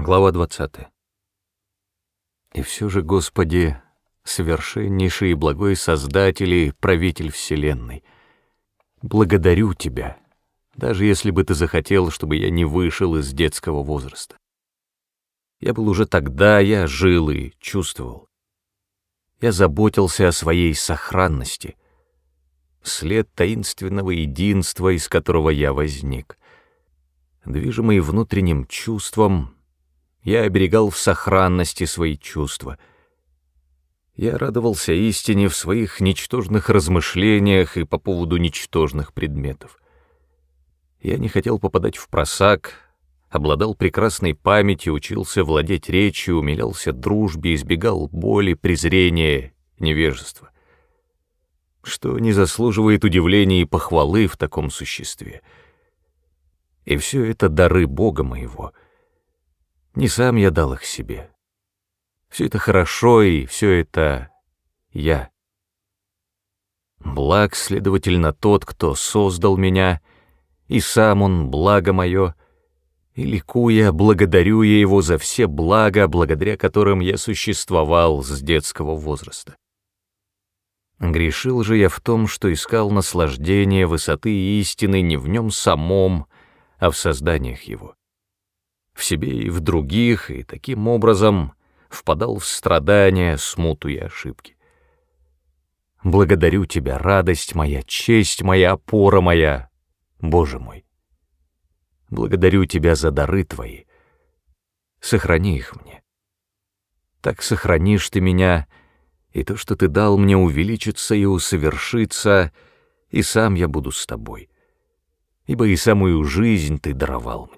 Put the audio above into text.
Глава 20. И все же, Господи, совершеннейший и благой Создатель и правитель Вселенной, благодарю Тебя, даже если бы Ты захотел, чтобы я не вышел из детского возраста. Я был уже тогда, я жил и чувствовал. Я заботился о своей сохранности, след таинственного единства, из которого я возник. Движимый внутренним чувством, я оберегал в сохранности свои чувства. Я радовался истине в своих ничтожных размышлениях и по поводу ничтожных предметов. Я не хотел попадать в просак, обладал прекрасной памятью, учился владеть речью, умилялся дружбе, избегал боли, презрения, невежества. Что не заслуживает удивления и похвалы в таком существе. И все это дары Бога моего — не сам я дал их себе. Все это хорошо, и все это я. Благ, следовательно, тот, кто создал меня, и сам он благо мое, и ликуя, благодарю я его за все блага, благодаря которым я существовал с детского возраста. Грешил же я в том, что искал наслаждение высоты истины не в нем самом, а в созданиях его в себе и в других, и таким образом впадал в страдания, смуту и ошибки. Благодарю Тебя, радость моя, честь моя, опора моя, Боже мой. Благодарю Тебя за дары Твои. Сохрани их мне. Так сохранишь Ты меня, и то, что Ты дал мне, увеличится и усовершится, и сам я буду с Тобой, ибо и самую жизнь Ты даровал мне.